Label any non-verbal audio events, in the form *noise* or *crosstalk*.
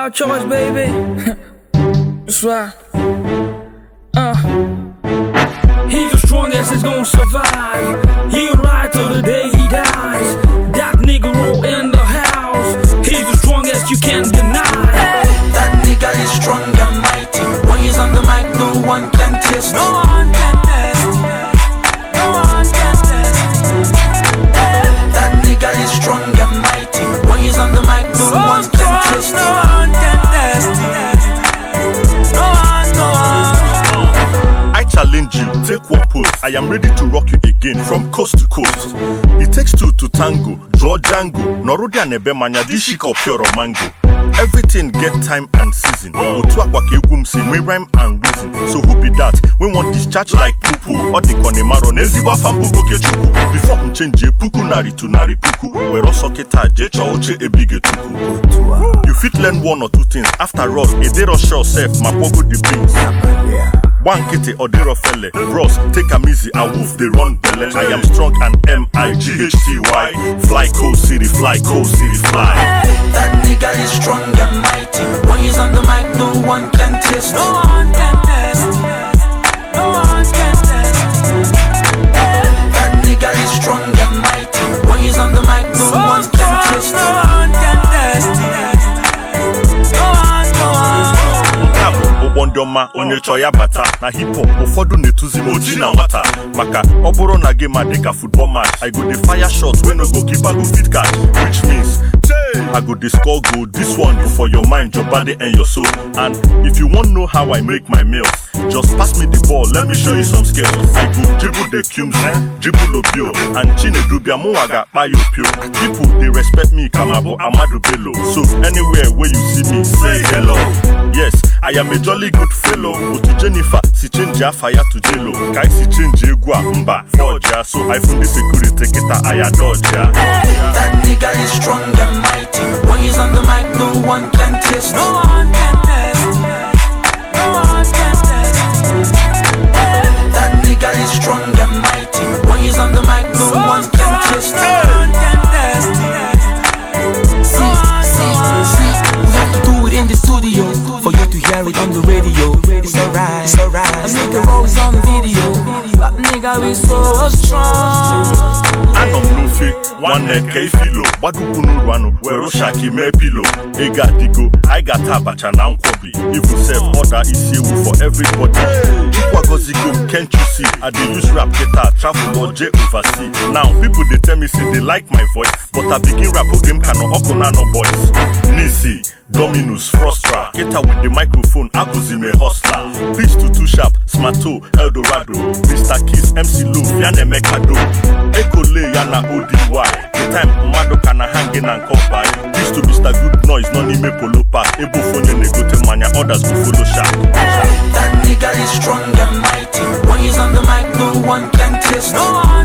our choice, baby. *laughs* That's right. Uh. He's the strongest that's gonna survive. He'll ride till the day he dies. That nigga roll in the house. He's the strongest you can't I am ready to rock you again from coast to coast. It takes two to tango, draw Django. Norudi and Ebe manya, this shik or pure mango. Everything get time and season. Otu akwa ke egwu m si me rhyme and reason. So who be that? We want this discharge like poo Ọ dị ka ọ na-emaro na ezigbo afa mbụ oke chukwu. Before m change puku narị to narị puku. Were ọsọ kịta jee chọọ oche ebige tupu. You fit learn one or two things. After all, a dey rush yourself ma kpogo the beans. Gba kitty or fele bros take am easy awoof dey run belle. I am strong and M-I-G-H-T-Y fly cold city fly cold city fly. Ndị onye chọọ ya bata. Na hip hop ụfọdụ na-etuzi oji na nwata. Maka ọ bụrụ na gị ma dịka football match I go dey fire shots wey no go keeper go fit catch which means I go dey score goal. This one for your mind your body and your soul. And if you wan know how I make my meals just pass me the ball. Let me show you some skills. I go dribble the cubes eh? dribble opio and chinedu ga-akpa ya opio people dey respect me kama bụ Amadu Bello so anywhere wey you see me say hello. Yes I am a jolly good fellow otu Jennifer si change afa ya to Jelo ka isi change egwu a mba dọja so iphone dị security kịta aya dọja That nigga is strong and mighty. When he's on the mic, no one can test. No for you to hear it on the radio. It's alright, it's alright. A nigga always on video. That nigga be so strong. anọ m n'ofe nwanne ka ifilo gbadukwu n'uru anụ were ụshaki mee pilo ego adịgo anyị ga-ata abacha na nkwobi even sef ọda isi ewu for everybody. Chukwagozigo m can't you see? I dey use rap kịta travel or je oversea now people dey tell me say they like my voice. But i begin rap oge m ka nọ ọkụ na anọ boys nisi Dominus, Frostra, Keta with the microphone, akụzi m a hustler. Beats to too sharp, Smarto, Eldorado, Mr. Kiss, MC Lou, Yana Mekado, Ekole, Yana ODY. The time mmadụ ka na hanging and cover. This to Mr. Good Noise, nọ n'ime polo park. Ebo fonye na-egote mmanya, others go follow sharp. That nigga is strong and mighty. When he's on the mic, no one can test. No.